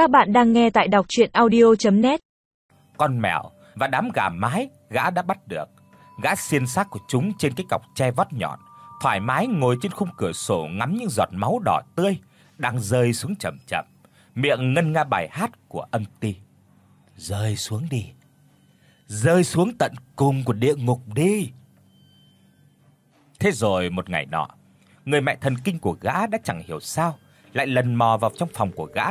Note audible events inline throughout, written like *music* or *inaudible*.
Các bạn đang nghe tại đọc audio net Con mèo và đám gà mái gã đã bắt được. Gã xiên xác của chúng trên cái cọc tre vót nhọn, thoải mái ngồi trên khung cửa sổ ngắm những giọt máu đỏ tươi đang rơi xuống chậm chậm, miệng ngân nga bài hát của âm ti. Rơi xuống đi. Rơi xuống tận cùng của địa ngục đi. Thế rồi một ngày nọ, người mẹ thần kinh của gã đã chẳng hiểu sao lại lần mò vào trong phòng của gã.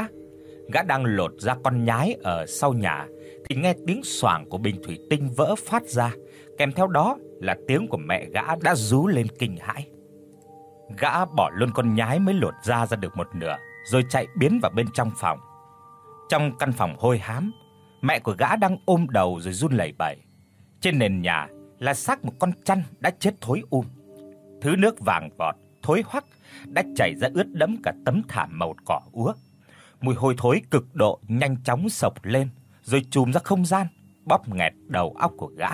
Gã đang lột ra con nhái ở sau nhà thì nghe tiếng xoảng của bình thủy tinh vỡ phát ra, kèm theo đó là tiếng của mẹ gã đã rú lên kinh hãi. Gã bỏ luôn con nhái mới lột ra ra được một nửa, rồi chạy biến vào bên trong phòng. Trong căn phòng hôi hám, mẹ của gã đang ôm đầu rồi run lẩy bẩy. Trên nền nhà là xác một con chăn đã chết thối um. Thứ nước vàng vọt, thối hoắc đã chảy ra ướt đẫm cả tấm thảm màu cỏ úa. Mùi hôi thối cực độ nhanh chóng sộc lên, rồi trùm ra không gian, bóp nghẹt đầu óc của gã.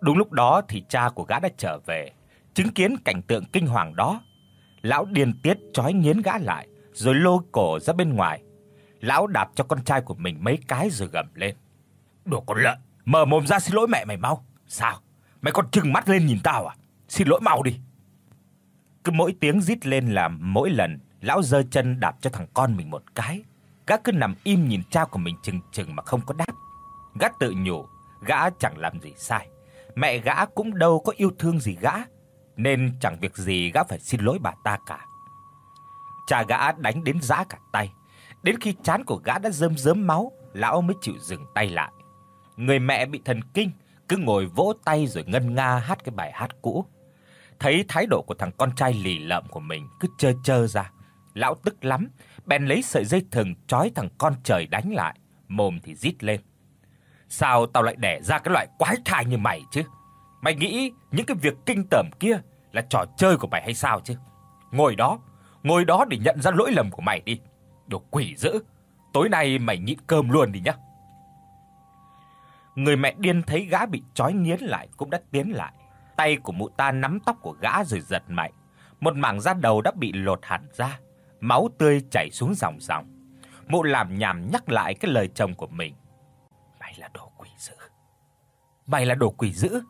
Đúng lúc đó thì cha của gã đã trở về, chứng kiến cảnh tượng kinh hoàng đó. Lão điên tiết trói nghiến gã lại, rồi lôi cổ ra bên ngoài. Lão đạp cho con trai của mình mấy cái rồi gầm lên. "Đồ con lợn, mở mồm ra xin lỗi mẹ mày mau." "Sao? Mày còn trừng mắt lên nhìn tao à? Xin lỗi mau đi." Cứ mỗi tiếng rít lên làm mỗi lần lão giơ chân đạp cho thằng con mình một cái, gã cứ nằm im nhìn cha của mình chừng chừng mà không có đáp. Gã tự nhủ, gã chẳng làm gì sai, mẹ gã cũng đâu có yêu thương gì gã, nên chẳng việc gì gã phải xin lỗi bà ta cả. Cha gã đánh đến rã cả tay, đến khi trán của gã đã rơm rớm máu, lão mới chịu dừng tay lại. Người mẹ bị thần kinh, cứ ngồi vỗ tay rồi ngân nga hát cái bài hát cũ. Thấy thái độ của thằng con trai lì lợm của mình cứ chơ chơ ra, lão tức lắm, bèn lấy sợi dây thừng trói thằng con trời đánh lại, mồm thì rít lên. Sao tao lại đẻ ra cái loại quái thai như mày chứ? Mày nghĩ những cái việc kinh tởm kia là trò chơi của mày hay sao chứ? Ngồi đó, ngồi đó để nhận ra lỗi lầm của mày đi. Đồ quỷ dữ. Tối nay mày nhịn cơm luôn đi nhá. Người mẹ điên thấy gã bị trói nghiến lại cũng đã tiến lại. Tay của mụ ta nắm tóc của gã rồi giật mạnh. Một mảng da đầu đã bị lột hẳn ra, máu tươi chảy xuống ròng ròng. Mụ làm nhảm nhắc lại cái lời chồng của mình. Mày là đồ quỷ dữ. Mày là đồ quỷ dữ.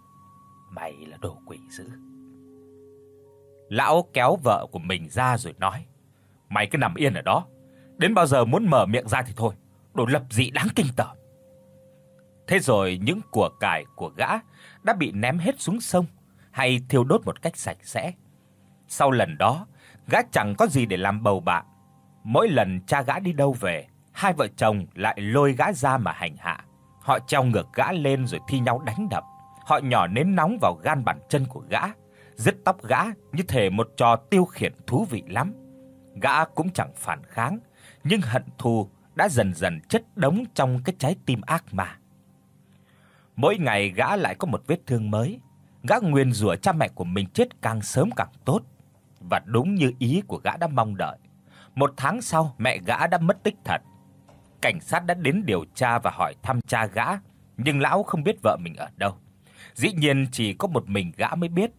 Mày là đồ quỷ dữ. Lão kéo vợ của mình ra rồi nói: "Mày cứ nằm yên ở đó, đến bao giờ muốn mở miệng ra thì thôi, đồ lập dị đáng kinh tởm." Thế rồi những của cải của gã đã bị ném hết xuống sông hay thiêu đốt một cách sạch sẽ. Sau lần đó, gã chẳng có gì để làm bầu bạn. Mỗi lần cha gã đi đâu về, hai vợ chồng lại lôi gã ra mà hành hạ. Họ treo ngược gã lên rồi thi nhau đánh đập. Họ nhỏ nến nóng vào gan bàn chân của gã, rứt tóc gã như thể một trò tiêu khiển thú vị lắm. Gã cũng chẳng phản kháng, nhưng hận thù đã dần dần chất đống trong cái trái tim ác ma. Mỗi ngày gã lại có một vết thương mới, gã nguyên rủa cha mẹ của mình chết càng sớm càng tốt. Và đúng như ý của gã đã mong đợi. Một tháng sau, mẹ gã đã mất tích thật. Cảnh sát đã đến điều tra và hỏi thăm cha gã, nhưng lão không biết vợ mình ở đâu. Dĩ nhiên chỉ có một mình gã mới biết.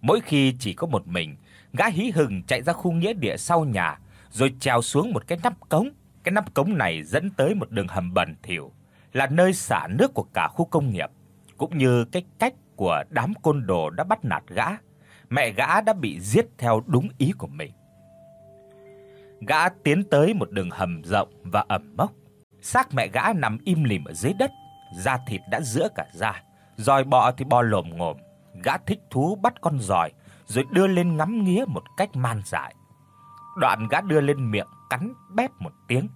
Mỗi khi chỉ có một mình, gã hí hừng chạy ra khu nghĩa địa sau nhà, rồi trèo xuống một cái nắp cống. Cái nắp cống này dẫn tới một đường hầm bẩn thỉu, là nơi xả nước của cả khu công nghiệp, cũng như cái cách của đám côn đồ đã bắt nạt gã. Mẹ gã đã bị giết theo đúng ý của mình. Gã tiến tới một đường hầm rộng và ẩm mốc. Xác mẹ gã nằm im lìm ở dưới đất, da thịt đã rữa cả da, giòi bọ thì bò lồm ngồm. Gã thích thú bắt con giòi rồi đưa lên ngắm nghía một cách man dại. Đoạn gã đưa lên miệng cắn bép một tiếng.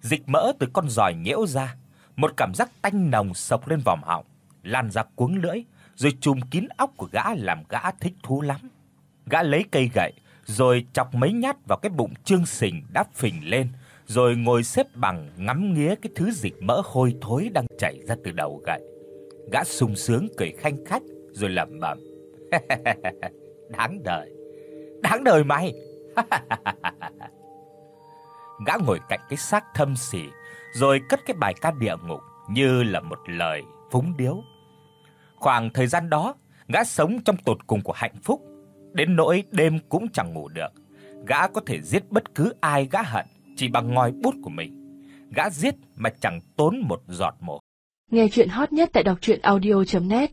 Dịch mỡ từ con giòi nhễu ra, một cảm giác tanh nồng sộc lên vòm họng, lan ra cuống lưỡi, rồi chùm kín óc của gã làm gã thích thú lắm. Gã lấy cây gậy rồi chọc mấy nhát vào cái bụng trương sình đắp phình lên, rồi ngồi xếp bằng ngắm nghía cái thứ dịch mỡ hôi thối đang chảy ra từ đầu gậy. Gã sung sướng cười khanh khách rồi lẩm bẩm: *laughs* "Đáng đời. Đáng đời mày." *laughs* Gã ngồi cạnh cái xác thâm sỉ, rồi cất cái bài ca địa ngục như là một lời phúng điếu. Khoảng thời gian đó, gã sống trong tột cùng của hạnh phúc, đến nỗi đêm cũng chẳng ngủ được. Gã có thể giết bất cứ ai gã hận chỉ bằng ngòi bút của mình. gã giết mà chẳng tốn một giọt mồ. Nghe truyện hot nhất tại doctruyenaudio.net